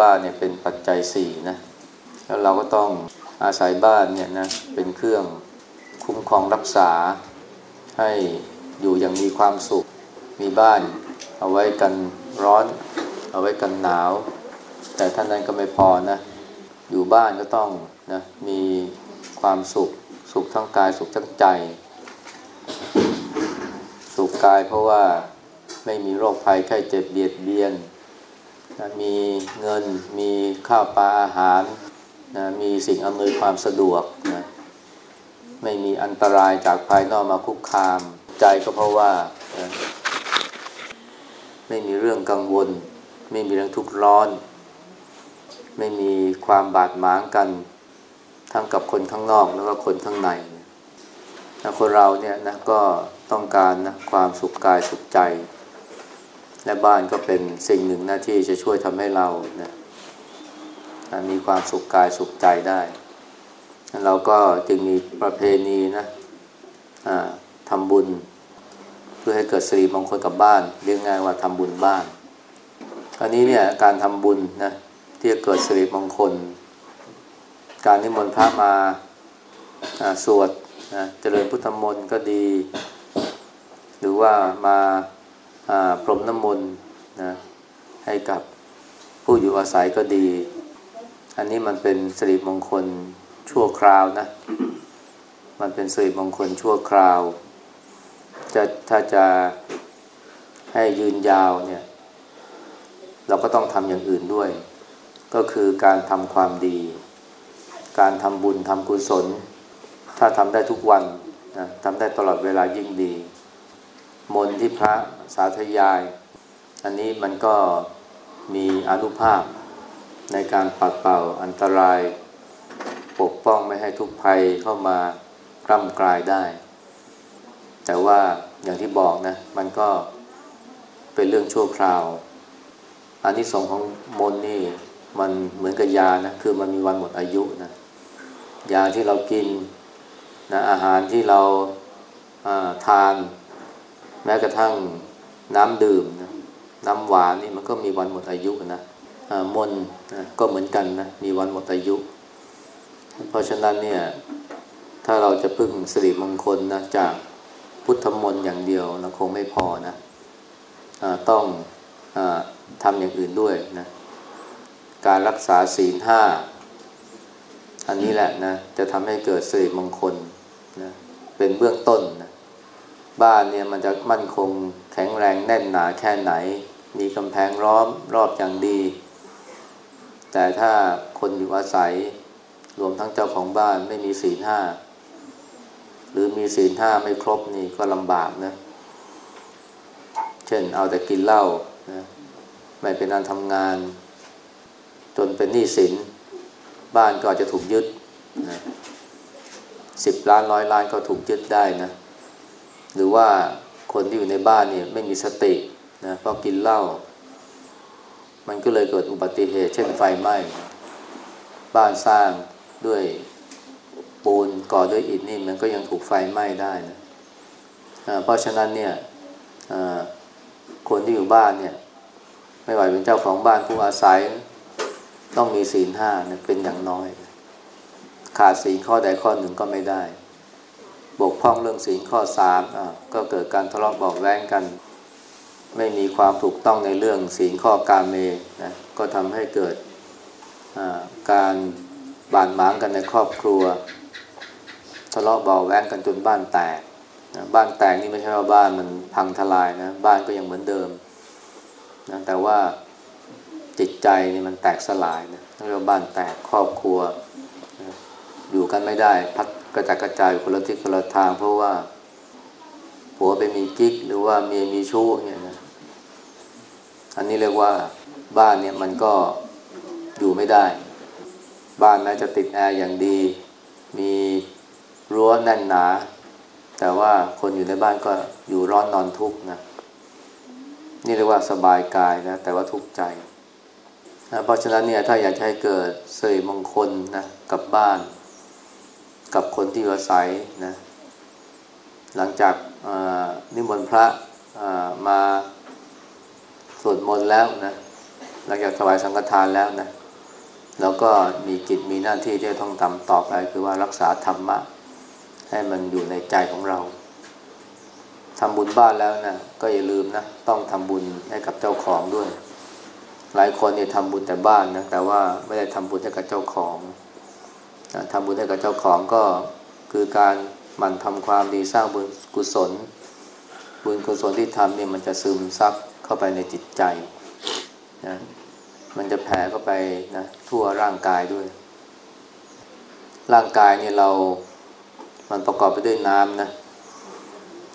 บ้านเนี่ยเป็นปัจจัยสี่นะ แล้วเราก็ต้องอาศัยบ้านเนี่ยนะเป็นเครื่องคุ้มครองรักษา ให้อยู่อย่างมีความสุข มีบ้านเอาไว้กันร้อน เอาไว้กันหนาว แต่ท่านนั้นก็ไม่พอนะ อยู่บ้านก็ต้องนะมีความสุข สุขทั้งกายสุขทั้งใจ สุขกายเพราะว่าไม่มีโรคภัยไข้เจ็บเบียดเบียนนะมีเงิน มีข้าวปลาอาหารนะมีสิ่งอำนวยความสะดวกนะไม่มีอันตรายจากภายนอกมาคุกคาม ใจก็เพราะว่านะไม่มีเรื่องกังวล ไม่มีเรื่องทุกข์ร้อน ไม่มีความบาดหมางกัน ทั้งกับคนข้างนอกแล้วก็คนข้างในนะคนเราเนี่ยนะก็ต้องการนะความสุขกายสุขใจ และบ้านก็เป็นสิ่งหนึ่งหน้าที่จะช่วยทำให้เรานะมีความสุขกายสุขใจได้เราก็จึงมีประเพณีนะทำบุญ เพื่อให้เกิดสิริมงคลกับบ้าน เรียกง่ายว่าทำบุญบ้านอันนี้เนี่ยการทำบุญนะที่จะเกิดสิริมงคล การนิมนต์พระมาสวดนะเจริญพุทธมนต์ก็ดี หรือว่ามา พรมน้ำมนต์นะให้กับผู้อยู่อาศัยก็ดี อันนี้มันเป็นสิริมงคลชั่วคราวนะ มันเป็นสิริมงคลชั่วคราว จะถ้าจะให้ยืนยาวเนี่ย เราก็ต้องทำอย่างอื่นด้วย ก็คือการทำความดี การทำบุญทำกุศล ถ้าทำได้ทุกวันนะทำได้ตลอดเวลายิ่งดี มนที่พระสาธยาย อันนี้มันก็มีอนุภาพในการปัดเป่าอันตราย ปกป้องไม่ให้ทุกภัยเข้ามากล้ำกลายได้ แต่ว่าอย่างที่บอกนะ มันก็เป็นเรื่องชั่วคราว อันที่สองของมนนี่มันเหมือนกับยานะ คือมันมีวันหมดอายุนะ ยาที่เรากินนะอาหารที่เราทาน แม้กระทั่งน้ำดื่มนะน้ำหวานนี่มันก็มีวันหมดอายุนะมนนะก็เหมือนกันนะมีวันหมดอายุ เพราะฉะนั้นเนี่ยถ้าเราจะพึ่งสิริมงคลนะจากพุทธมนต์อย่างเดียวเราคงไม่พอนะะต้องอทำอย่างอื่นด้วยนะการรักษาศีลห้าอันนี้แหละนะจะทำให้เกิดสิริมงคลนะเป็นเบื้องต้นนะ บ้านเนี่ยมันจะมั่นคงแข็งแรงแน่นหนาแค่ไหน มีกำแพงล้อมรอบอย่างดี แต่ถ้าคนอยู่อาศัยรวมทั้งเจ้าของบ้านไม่มีศีลห้าหรือมีศีลห้าไม่ครบนี่ก็ลำบากนะ เช่นเอาแต่กินเหล้านะไม่เป็นอันทำงาน จนเป็นหนี้สิน บ้านก็อาจจะถูกยึดสิบล้านร้อยล้านก็ถูกยึดได้นะ หรือว่าคนที่อยู่ในบ้านเนี่ยไม่มีสตินะเพราะกินเหล้ามันก็เลยเกิดอุบัติเหตุ เช่นไฟไหม้ บ้านสร้างด้วยปูนก่อด้วยอิฐนี่มันก็ยังถูกไฟไหม้ได้นะเพราะฉะนั้นเนี่ยคนที่อยู่บ้านเนี่ย ไม่ไหวเป็นเจ้าของบ้านผู้อาศัยต้องมีศีลห้าเป็นอย่างน้อย ขาดศีลข้อใดข้อหนึ่งก็ไม่ได้ บกพร่องเรื่องศีลข้อสามก็เกิดการทะเลาะบอกแว้งกัน ไม่มีความถูกต้องในเรื่องศีลข้อการเมนะก็ทำให้เกิดการบาดหมางกันในครอบครัว ทะเลาะเบาแว้งกันจนบ้านแตกนะบ้านแตกนี่ไม่ใช่ว่าบ้านมันพังทลายนะบ้านก็ยังเหมือนเดิมนะแต่ว่าจิตใจนี่มันแตกสลายนะเรียกว่าบ้านแตกครอบครัวนะอยู่กันไม่ได้พัด กระจัดกระจายคนละทิศคนละทาง เพราะว่าผัวไปมีกิ๊ก หรือว่าเมียมีชู้เนี่ยนะอันนี้เรียกว่าบ้านเนี่ยมันก็อยู่ไม่ได้ บ้านแม้จะติดแอร์อย่างดี มีรั้วแน่นหนา แต่ว่าคนอยู่ในบ้านก็อยู่ร้อนนอนทุกข์นะนี่เรียกว่าสบายกายนะแต่ว่าทุกข์ใจนะเพราะฉะนั้นเนี่ยถ้าอยากให้เกิดเสยมงคลนะกับบ้าน กับคนที่อาศัยนะหลังจากนิมนต์พระมาสวดมนต์แล้วนะหลังจากถวายสังฆทานแล้วนะแล้วก็มีกิจมีหน้าที่ที่ต้องทำต่อไป คือว่ารักษาธรรมะ ให้มันอยู่ในใจของเราทำบุญบ้านแล้วนะก็อย่าลืมนะต้องทำบุญให้กับเจ้าของด้วย หลายคนเนี่ยทำบุญแต่บ้านนะแต่ว่าไม่ได้ทำบุญให้กับเจ้าของ ทำบุญให้กับเจ้าของก็คือการหมั่นทำความดีสร้างบุญกุศล บุญกุศลที่ทำเนี่ยมันจะซึมซับเข้าไปในจิตใจนะมันจะแผ่เข้าไปนะทั่วร่างกายด้วย ร่างกายเนี่ยเรา มันประกอบไปด้วยน้ำนะ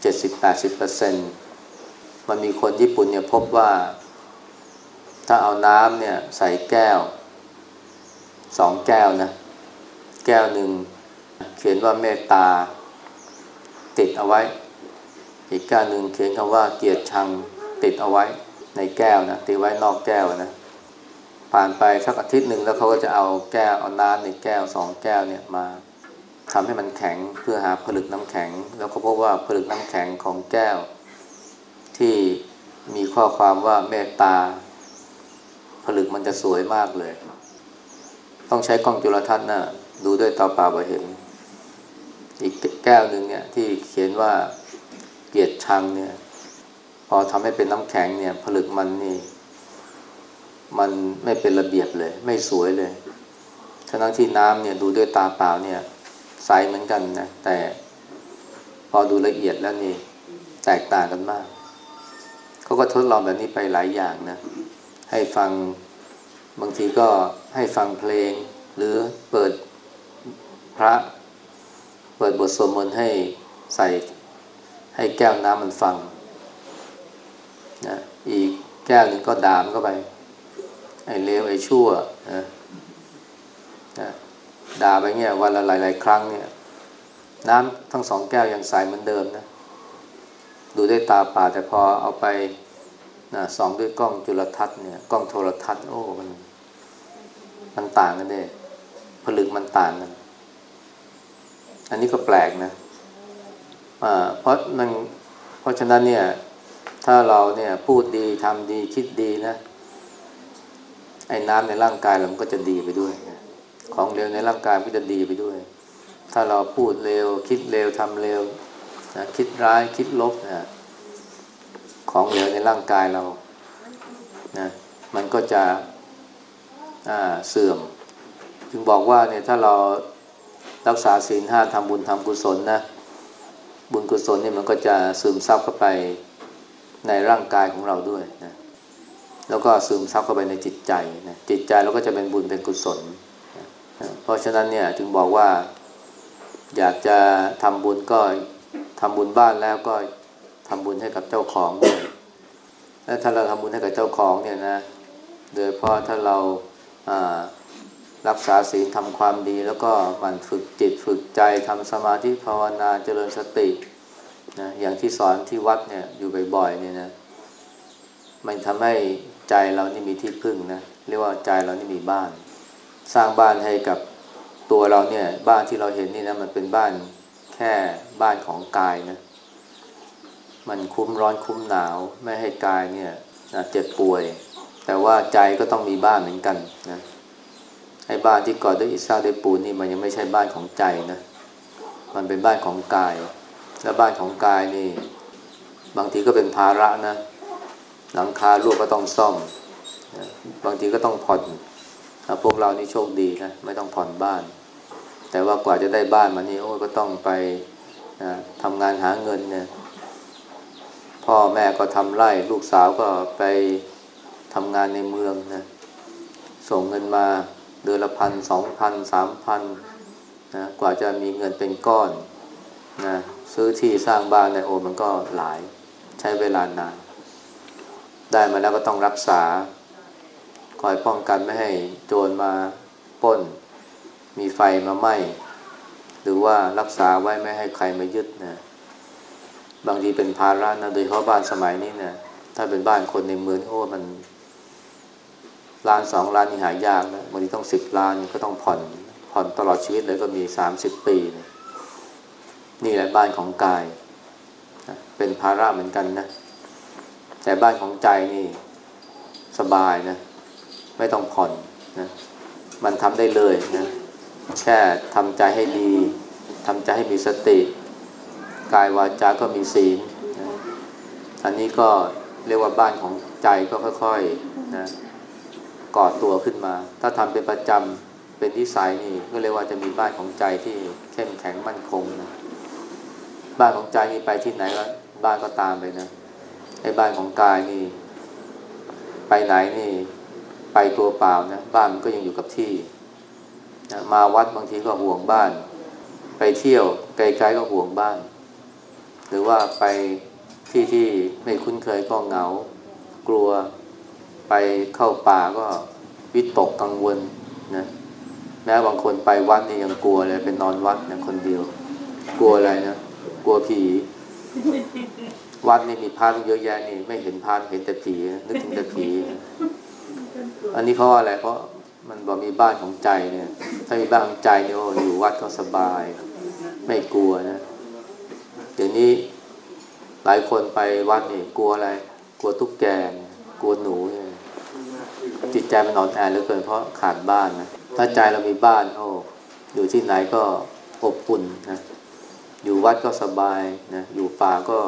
เจ็ดสิบแปดสิบเปอร์เซ็นมันมีคนญี่ปุ่นเนี่ยพบว่า ถ้าเอาน้ำเนี่ยใส่แก้วสองแก้วนะ แก้วหนึ่งเขียนว่าเมตตา ติดเอาไว้ อีกแก้วหนึ่งเขียนคำว่าเกียรติชังติดเอาไว้ในแก้วนะติดไว้นอกแก้วนะผ่านไปสักอาทิตย์หนึ่งแล้วเขาก็จะเอาแก้วเอาน้ำในแก้วสองแก้วเนี่ยมาทำให้มันแข็งเพื่อหาผลึกน้ำแข็ง แล้วก็พบว่าผลึกน้ำแข็งของแก้ว ที่มีข้อความว่าเมตตา ผลึกมันจะสวยมากเลย ต้องใช้กล้องจุลทรรศน์นะ ดูด้วยตาเปล่าเห็น อีกแก้วหนึ่งเนี่ย ที่เขียนว่าเกียรติชังเนี่ย พอทำให้เป็นน้ำแข็งเนี่ย ผลึกมันนี่ มันไม่เป็นระเบียบเลย ไม่สวยเลยทั้งที่น้ำเนี่ยดูด้วยตาเปล่าเนี่ยใสเหมือนกันนะแต่พอดูละเอียดแล้วนี่แตกต่างกันมากเขาก็ทดลองแบบนี้ไปหลายอย่างนะ ให้ฟังบางทีก็ให้ฟังเพลง หรือเปิด พระเปิดบทสวดมนต์ให้ใส่ให้แก้วน้ำมันฟังนะอีกแก้วหนึ่งก็ดามเข้าไป ไอ้เลวไอ้ชั่วนะนะด่าไปเงี้ยวันละหลาย ๆ ครั้งเนี่ย น้ำทั้งสองแก้วยังใสเหมือนเดิมนะดูด้วยตาเปล่าแต่พอเอาไปนะสองด้วยกล้องจุลทรรศน์เนี่ยกล้องโทรทัศน์โอ้มันมันต่างกันเด้ผลึกมันต่างกัน อันนี้ก็แปลกนะเพราะมันเพราะฉะนั้นเนี่ย ถ้าเราเนี่ยพูดดีทำดีคิดดีนะ ไอ้น้ำในร่างกายเราก็จะดีไปด้วยนะของเร็วในร่างกายก็จะดีไปด้วย ถ้าเราพูดเร็ว คิดเร็วทำเร็วนะคิดร้ายคิดลบนะของเหลวในร่างกายเรานะมันก็จะเสื่อมจึงบอกว่าเนี่ยถ้าเรา รักษาศีลห้าทำบุญทำกุศลนะ บุญกุศลนี่มันก็จะซึมซับเข้าไปในร่างกายของเราด้วยนะแล้วก็ซึมซับเข้าไปในจิตใจนะจิตใจเราก็จะเป็นบุญเป็นกุศลนะเพราะฉะนั้นเนี่ยจึงบอกว่า อยากจะทำบุญก็ทำบุญบ้านแล้วก็ทำบุญให้กับเจ้าของด้วยและถ้าเราทำบุญให้กับเจ้าของเนี่ยนะ โดยเพราะถ้าเรา รักษาศีลทำความดี แล้วก็มันฝึกจิตฝึกใจทำสมาธิภาวนาเจริญสตินะอย่างที่สอนที่วัดเนี่ยอยู่บ่อยๆเนี่ยนะมันทำให้ใจเรานี่มีที่พึ่งนะเรียกว่าใจเรานี่มีบ้าน สร้างบ้านให้กับตัวเราเนี่ยบ้านที่เราเห็นนี่นะมันเป็นบ้านแค่บ้านของกายนะมันคุ้มร้อนคุ้มหนาว ไม่ให้กายเนี่ยเจ็บป่วย แต่ว่าใจก็ต้องมีบ้านเหมือนกันนะ ไอ้บ้านที่ก่อด้วยอิฐซาด้วยปูนนี่มันยังไม่ใช่บ้านของใจนะ มันเป็นบ้านของกาย และบ้านของกายนี่ บางทีก็เป็นภาระนะ หลังคารั่วก็ต้องซ่อม บางทีก็ต้องผ่อนพวกเรานี่โชคดีนะไม่ต้องผ่อนบ้าน แต่ว่ากว่าจะได้บ้านมานี่โอ้ก็ต้องไปนะทำงานหาเงินเนี่ยพ่อแม่ก็ทำไร่ ลูกสาวก็ไปทำงานในเมืองนะส่งเงินมา เดือนละพันสองพันสามพันนะกว่าจะมีเงินเป็นก้อนนะซื้อที่สร้างบ้านในโอมันก็หลายใช้เวลานานได้มาแล้วก็ต้องรักษา คอยป้องกันไม่ให้โจรมาป้น มีไฟมาไหม้หรือว่ารักษาไว้ไม่ให้ใครมายึดนะบางทีเป็นภาระนะโดยเฉพาะบ้านสมัยนี้เนะี่ยถ้าเป็นบ้านคนในเมืองโอ้มัน ล้านสองล้านนี่หายากนะบางทีต้องสิบล้านก็ต้องผ่อนผ่อนตลอดชีวิตเลยก็มีสามสิบปีนะนี่แหละบ้านของกาย เป็นภาระเหมือนกันนะ แต่บ้านของใจนี่สบายนะ ไม่ต้องผ่อนนะ มันทำได้เลยนะ แค่ทำใจให้ดีทำใจให้มีสติ กายวาจาก็มีศีลนะอันนี้ก็เรียกว่าบ้านของใจก็ค่อยๆนะ ก่อตัวขึ้นมา ถ้าทำเป็นประจำเป็นที่สายนี่ก็เรียกว่าจะมีบ้านของใจที่เข้มแข็งมั่นคงนะบ้านของใจนี่ไปที่ไหนก็บ้านก็ตามไปนะไอ้บ้านของกายนี่ ไปไหนนี่ไปตัวเปล่านะบ้านมันก็ยังอยู่กับที่นะมาวัดบางทีก็ห่วงบ้าน ไปเที่ยวไกลๆก็ห่วงบ้าน หรือว่าไปที่ที่ไม่คุ้นเคยก็เหงา กลัว ไปเข้าป่าก็วิตกกังวลนะแม้บางคนไปวัดนี่ยังกลัวเลยเป็นนอนวัดนะคนเดียว กลัวอะไรนะกลัวผี วัดนี่มีพระตั้งเยอะแยะนี่ ไม่เห็นพระเห็นแต่ผีนึกถึงแต่ผีอันนี้เพราะอะไรเพราะมันบอกมีบ้านของใจเนี่ย ถ้ามีบ้านของใจเนี่ยโอ้อยู่วัดก็สบาย ไม่กลัวนะเดี๋ยวนี้หลายคนไปวัดนี่กลัวอะไร กลัวตุ๊กแกกลัวหนูเนี่ย จิตใจมันอ่อนแอเหลือเกินเพราะขาดบ้านนะถ้าใจเรามีบ้านโอ้อยู่ที่ไหนก็อบอุ่นนะอยู่วัดก็สบายนะอยู่ป่าก็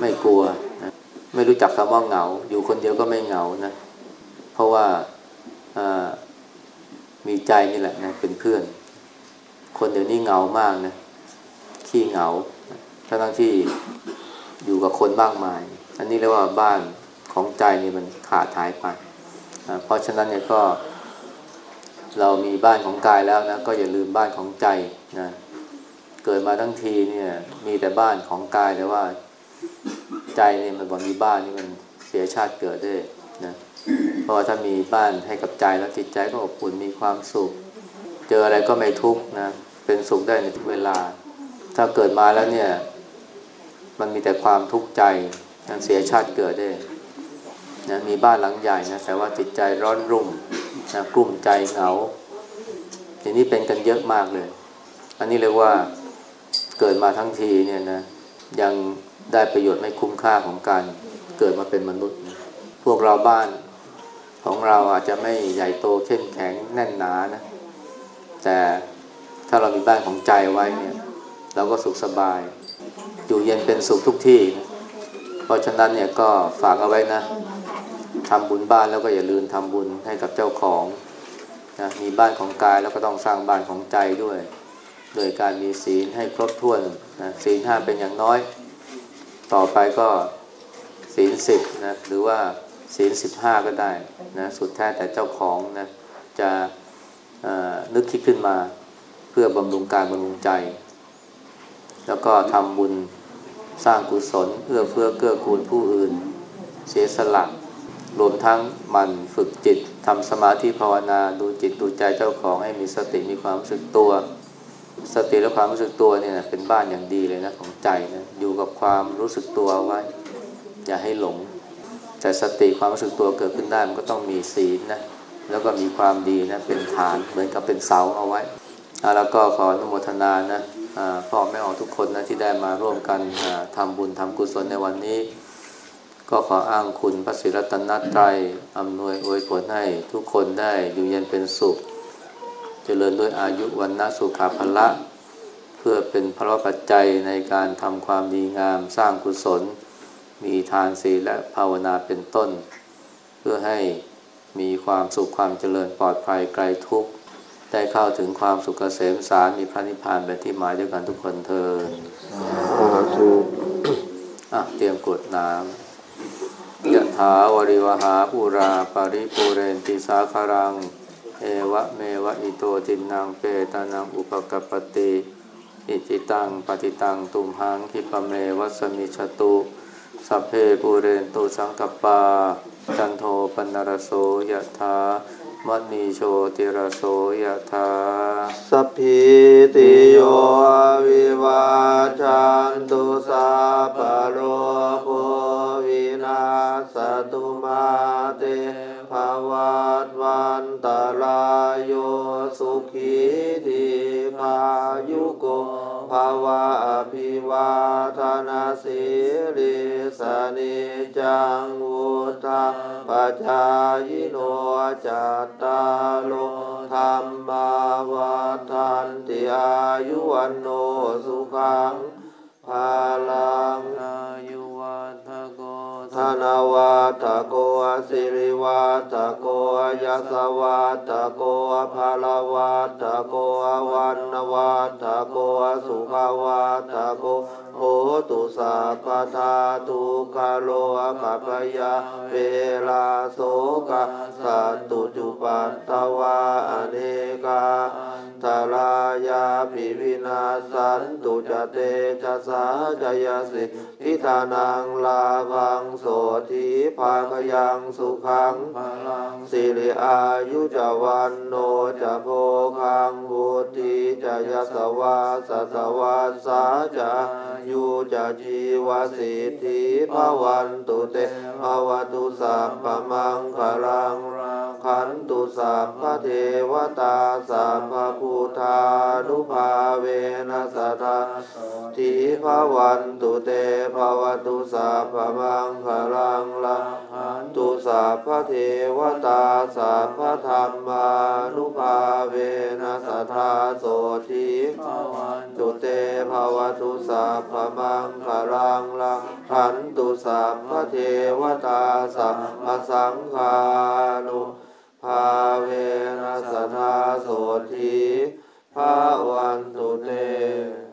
ไม่กลัวนะไม่รู้จักคำว่าเหงา อยู่คนเดียวก็ไม่เหงานะเพราะว่ามีใจนี่แหละนะเป็นเพื่อน คนเดี๋ยวนี้เหงามากนะขี้เหงาทั้งที่อยู่กับคนมากมาย อันนี้เรียกว่าบ้านของใจนี่มันขาดหายไป เพราะฉะนั้นเนี่ยก็เรามีบ้านของกายแล้วนะก็อย่าลืมบ้านของใจนะเกิดมาทั้งทีเนี่ยมีแต่บ้านของกายแต่ว่าใจเนี่ยมันบอกมีบ้านนี่มันเสียชาติเกิดได้นะเพราะว่าถ้ามีบ้านให้กับใจแล้วจิตใจก็อบอุ่นมีความสุข เจออะไรก็ไม่ทุกข์นะเป็นสุขได้ในทุกเวลา ถ้าเกิดมาแล้วเนี่ย มันมีแต่ความทุกข์ใจเสียชาติเกิดได้ นะมีบ้านหลังใหญ่นะแต่ว่าจิตใจร้อนรุ่มนะกลุ่มใจเหงาทีนี้เป็นกันเยอะมากเลย อันนี้เรียกว่าเกิดมาทั้งทีเนี่ยนะยังได้ประโยชน์ไม่คุ้มค่าของการเกิดมาเป็นมนุษย์ พวกเราบ้านของเราอาจจะไม่ใหญ่โตเข้มแข็งแน่นหนานะ แต่ถ้าเรามีบ้านของใจไว้เนี่ย เราก็สุขสบาย อยู่เย็นเป็นสุขทุกที่นะเพราะฉะนั้นเนี่ยก็ฝากเอาไว้นะ ทำบุญบ้านแล้วก็อย่าลืมทำบุญให้กับเจ้าของนะมีบ้านของกายแล้วก็ต้องสร้างบ้านของใจด้วย โดยการมีศีลให้ครบถ้วนนะศีลห้าเป็นอย่างน้อย ต่อไปก็ศีลสิบนะหรือว่าศีลสิบห้าก็ได้นะสุดแท้แต่เจ้าของนะจะนึกคิดขึ้นมาเพื่อบำรุงการบำรุงใจ แล้วก็ทำบุญสร้างกุศลเอื้อเฟื้อเกื้อกูลผู้อื่น เสียสละ รวมทั้งมันฝึกจิตทำสมาธิภาวนาดูจิตดูใจเจ้าของให้มีสติมีความรู้สึกตัว สติและความรู้สึกตัวเนี่ยเป็นบ้านอย่างดีเลยนะของใจนะอยู่กับความรู้สึกตัวไว้ อย่าให้หลง แต่สติความรู้สึกตัวเกิดขึ้นได้มันก็ต้องมีศีลนะแล้วก็มีความดีนะเป็นฐานเหมือนกับเป็นเสาเอาไว้แล้วก็ขออนุโมทนานะพ่อแม่ออกทุกคนนะที่ได้มาร่วมกันทำบุญทำกุศลในวันนี้ ก็ขออ้างคุณพระศิรัตนตรัยอำนวยอวยผลให้ทุกคนได้อยู่เย็นเป็นสุข เจริญด้วยอายุวันนะสุขาภละ เพื่อเป็นพระปัจจัยในการทำความดีงามสร้างกุศล มีทานศีลและภาวนาเป็นต้น เพื่อให้มีความสุขความเจริญปลอดภัยไกลทุกข์ ได้เข้าถึงความสุขเกษมสารมีพระนิพพานเป็นที่หมายด้วยกันทุกคนเทอญ อะเตรียมกรวดน้ำยะ ถา วาริวะหาปูราปะริปูเรนติสาคะรัง เอวะเมวะอิโต ทินนังเปตานังอุปะกัปปะติอิจฉิตังปัตถิตังตุมหัง ขิปปะเมวะ สะมิชฌะตุสัพเพปุเรนตุสังกปา จันโทปนรโสยะถามณีโชติรโสยะถาสัพพิติโยวิวาจันตุสัพพโรโควินาส ตุมาเตภวัตวันตรายโยสุขีทีพายุโกภาวะอภิวาทนาสีลิสนิจังวุธาปัจจายโนจัตตาโลธรรมาวัฏันติอายุวันโนสุขังภาลัง วาทะโกะสิริวาทะโกะยะสวาทะโกะภาลวาทะโกะวันวาทะโกะสุขวาทะโก โหตุสัพทาทุกขโลกัปยาเวลาโสกะสัตตุจุปัตตวาอเนกาทารายาปิวินาสันตุจเตจะสาจยสิทิธานังลาภังโสธีภาคยังสุขังสิริอายุจวันโนจะโพคังวุติจยสวาสัสวาสาจยุจะจีวสิทธิภวันตุเตภวตุสัพพมังคลังขันตุสัพพเทวตาสัพพพุทธานุภาเวนัสตาทีภวันตุเตภวตุสัพพมังคลังละหันตุสัพพเทวตาสัพพธรรมานุภาเวนัสทาโสทีภวันตุเตภวตุสัพพมังคลังลังขันตุสัมพเทวตาสัพพสังฆานุภาเวนัสนาโสทีภาวันตุเต